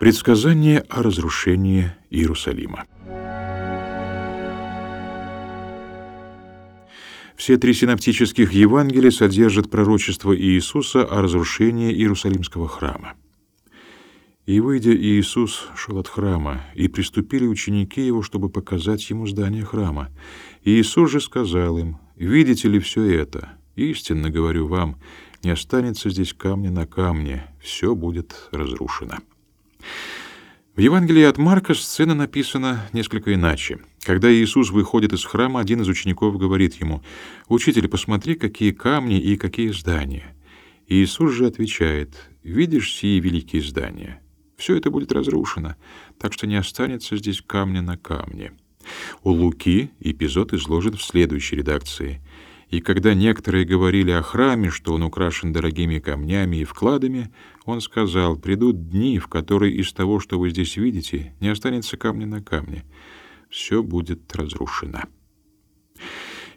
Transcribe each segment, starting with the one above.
Предсказание о разрушении Иерусалима. Все три синоптических Евангелия содержат пророчество Иисуса о разрушении Иерусалимского храма. И, выйдя, Иисус шел от храма, и приступили ученики его, чтобы показать ему здание храма. Иисус же сказал им, «Видите ли все это? Истинно говорю вам, не останется здесь камня на камне, все будет разрушено». В Евангелии от Марка сцена написана несколько иначе. Когда Иисус выходит из храма, один из учеников говорит ему, «Учитель, посмотри, какие камни и какие здания». Иисус же отвечает, «Видишь сии великие здания? Все это будет разрушено, так что не останется здесь камня на камне». У Луки эпизод изложен в следующей редакции. И когда некоторые говорили о храме, что он украшен дорогими камнями и вкладами, он сказал, «Придут дни, в которые из того, что вы здесь видите, не останется камня на камне. Все будет разрушено».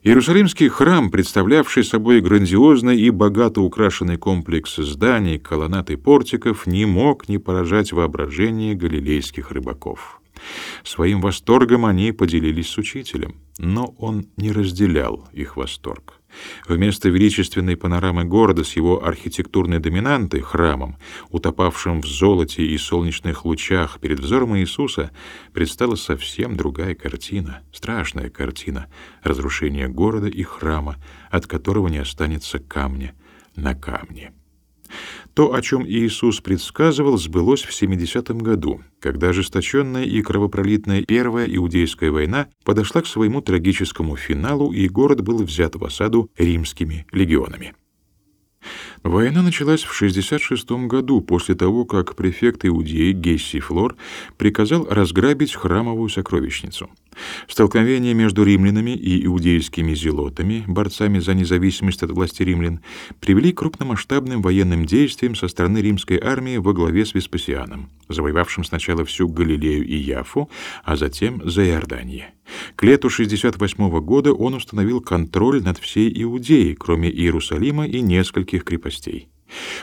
Иерусалимский храм, представлявший собой грандиозный и богато украшенный комплекс зданий, колоннад и портиков, не мог не поражать воображение галилейских рыбаков. Своим восторгом они поделились с учителем, но он не разделял их восторг. Вместо величественной панорамы города с его архитектурной доминантой, храмом, утопавшим в золоте и солнечных лучах перед взором Иисуса, предстала совсем другая картина, страшная картина разрушения города и храма, от которого не останется камня на камне. То, о чем Иисус предсказывал, сбылось в 70-м году, когда ожесточенная и кровопролитная Первая Иудейская война подошла к своему трагическому финалу, и город был взят в осаду римскими легионами. Война началась в 66 году, после того, как префект Иудеи Гесси Флор приказал разграбить храмовую сокровищницу. Столкновение между римлянами и иудейскими зелотами, борцами за независимость от власти римлян, привели к крупномасштабным военным действиям со стороны римской армии во главе с Веспасианом, завоевавшим сначала всю Галилею и Яфу, а затем за Иордание. К лету 68 года он установил контроль над всей Иудеей, кроме Иерусалима и нескольких крепостей.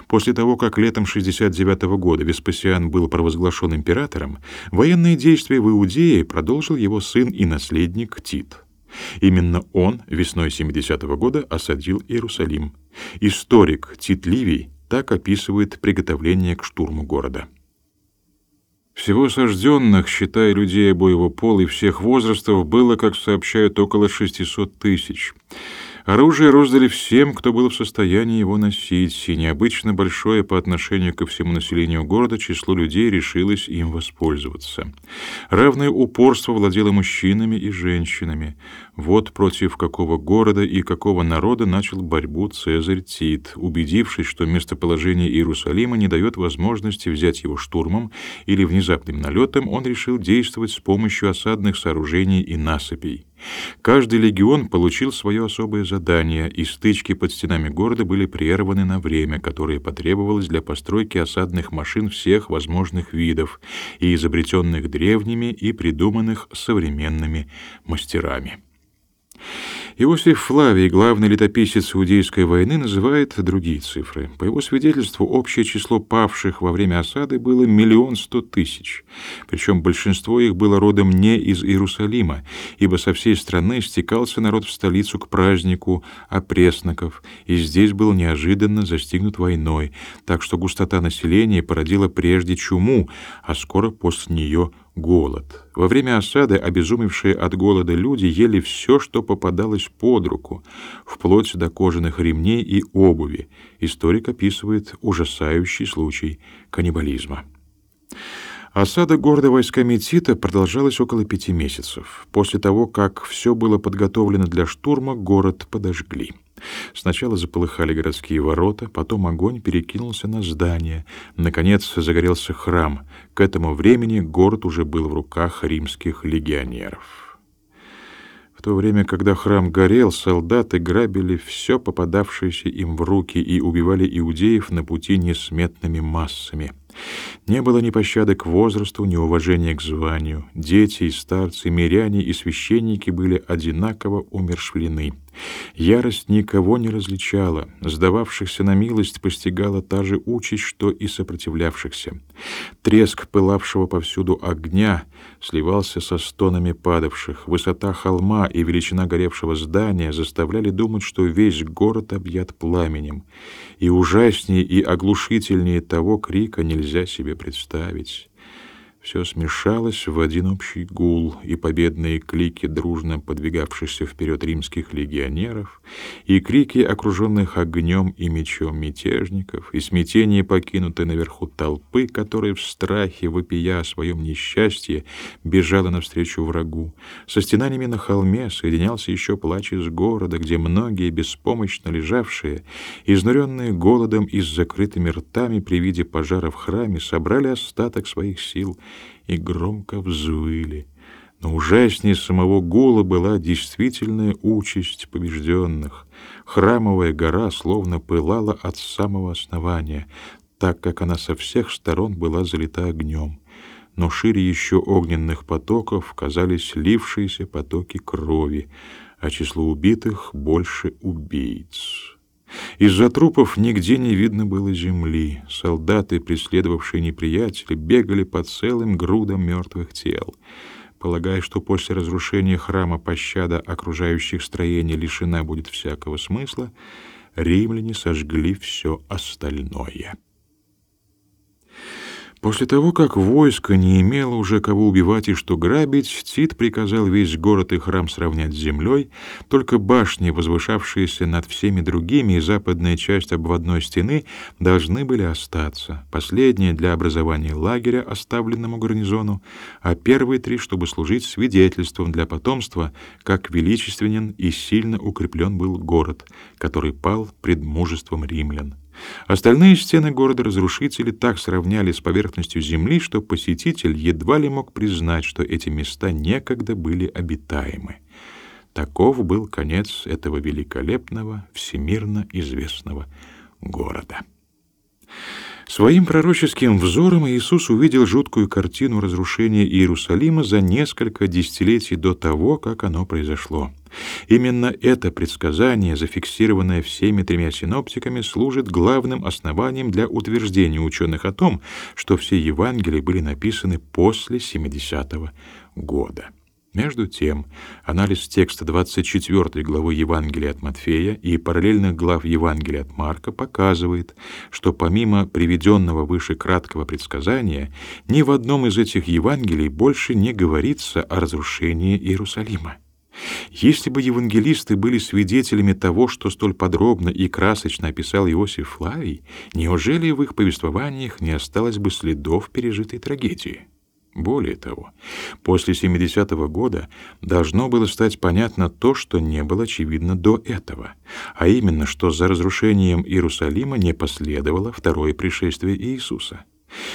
После того, как летом 69 года Веспасиан был провозглашен императором, военные действия в Иудее продолжил его сын и наследник Тит. Именно он весной 70 года осадил Иерусалим. Историк Тит Ливий так описывает приготовление к штурму города. Всего осажденных, считая людей обоего пола и всех возрастов, было, как сообщают, около 600 тысяч. Оружие роздали всем, кто был в состоянии его носить, и необычно большое по отношению ко всему населению города число людей решилось им воспользоваться. Равное упорство владело мужчинами и женщинами. Вот против какого города и какого народа начал борьбу Цезарь Тит, убедившись, что местоположение Иерусалима не дает возможности взять его штурмом или внезапным налетом, он решил действовать с помощью осадных сооружений и насыпей. Каждый легион получил свое особое задание, и стычки под стенами города были прерваны на время, которое потребовалось для постройки осадных машин всех возможных видов, и изобретенных древними, и придуманных современными мастерами. Иосиф Флавий, главный летописец Иудейской войны, называет другие цифры. По его свидетельству, общее число павших во время осады было миллион сто тысяч. Причем большинство их было родом не из Иерусалима, ибо со всей страны стекался народ в столицу к празднику опресноков, и здесь был неожиданно застигнут войной, так что густота населения породила прежде чуму, а скоро после нее голод. Во время осады обезумевшие от голода люди ели все, что попадалось под руку, вплоть до кожаных ремней и обуви. Историк описывает ужасающий случай каннибализма. Осада города войсками Тита продолжалась около пяти месяцев. После того, как все было подготовлено для штурма, город подожгли. Сначала заполыхали городские ворота, потом огонь перекинулся на здание. Наконец загорелся храм. К этому времени город уже был в руках римских легионеров. В то время, когда храм горел, солдаты грабили все попадавшееся им в руки и убивали иудеев на пути несметными массами. Не было ни пощады к возрасту, ни уважения к званию. Дети и старцы, миряне и священники были одинаково умершвлены — Ярость никого не различала, сдававшихся на милость постигала та же участь, что и сопротивлявшихся. Треск пылавшего повсюду огня сливался со стонами падавших. Высота холма и величина горевшего здания заставляли думать, что весь город объят пламенем. И ужаснее и оглушительнее того крика нельзя себе представить. Все смешалось в один общий гул, и победные клики дружно подвигавшихся вперед римских легионеров, и крики окруженных огнем и мечом мятежников, и смятение покинутой наверху толпы, которая в страхе, вопия о своем несчастье, бежала навстречу врагу. Со стенаниями на холме соединялся еще плач из города, где многие, беспомощно лежавшие, изнуренные голодом и с закрытыми ртами при виде пожара в храме, собрали остаток своих сил — и громко взвыли. Но ужаснее самого гула была действительная участь побежденных. Храмовая гора словно пылала от самого основания, так как она со всех сторон была залита огнем. Но шире еще огненных потоков казались лившиеся потоки крови, а число убитых больше убийц. Из-за трупов нигде не видно было земли. Солдаты, преследовавшие неприятеля, бегали по целым грудам мертвых тел. Полагая, что после разрушения храма пощада окружающих строений лишена будет всякого смысла, римляне сожгли все остальное. После того, как войско не имело уже кого убивать и что грабить, Тит приказал весь город и храм сравнять с землей, только башни, возвышавшиеся над всеми другими, и западная часть обводной стены должны были остаться, последняя для образования лагеря, оставленному гарнизону, а первые три, чтобы служить свидетельством для потомства, как величественен и сильно укреплен был город, который пал пред мужеством римлян. Остальные стены города разрушители так сравняли с поверхностью земли, что посетитель едва ли мог признать, что эти места некогда были обитаемы. Таков был конец этого великолепного, всемирно известного города. Своим пророческим взором Иисус увидел жуткую картину разрушения Иерусалима за несколько десятилетий до того, как оно произошло. Именно это предсказание, зафиксированное всеми тремя синоптиками, служит главным основанием для утверждения ученых о том, что все Евангелия были написаны после 70-го года. Между тем, анализ текста 24 главы Евангелия от Матфея и параллельных глав Евангелия от Марка показывает, что помимо приведенного выше краткого предсказания, ни в одном из этих Евангелий больше не говорится о разрушении Иерусалима. Если бы евангелисты были свидетелями того, что столь подробно и красочно описал Иосиф Флавий, неужели в их повествованиях не осталось бы следов пережитой трагедии? Более того, после 70-го года должно было стать понятно то, что не было очевидно до этого, а именно, что за разрушением Иерусалима не последовало второе пришествие Иисуса.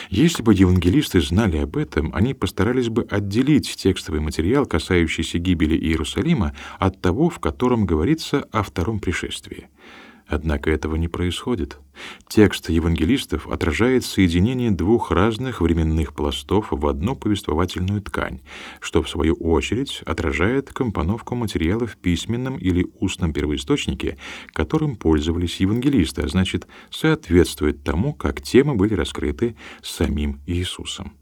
Если бы евангелисты знали об этом, они постарались бы отделить текстовый материал, касающийся гибели Иерусалима, от того, в котором говорится о втором пришествии. Однако этого не происходит. Текст евангелистов отражает соединение двух разных временных пластов в одну повествовательную ткань, что в свою очередь отражает компоновку материала в письменном или устном первоисточнике, которым пользовались евангелисты, а значит, соответствует тому, как темы были раскрыты самим Иисусом.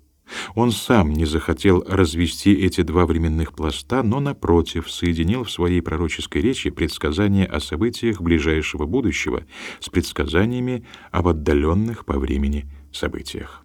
Он сам не захотел развести эти два временных пласта, но, напротив, соединил в своей пророческой речи предсказания о событиях ближайшего будущего с предсказаниями об отдаленных по времени событиях.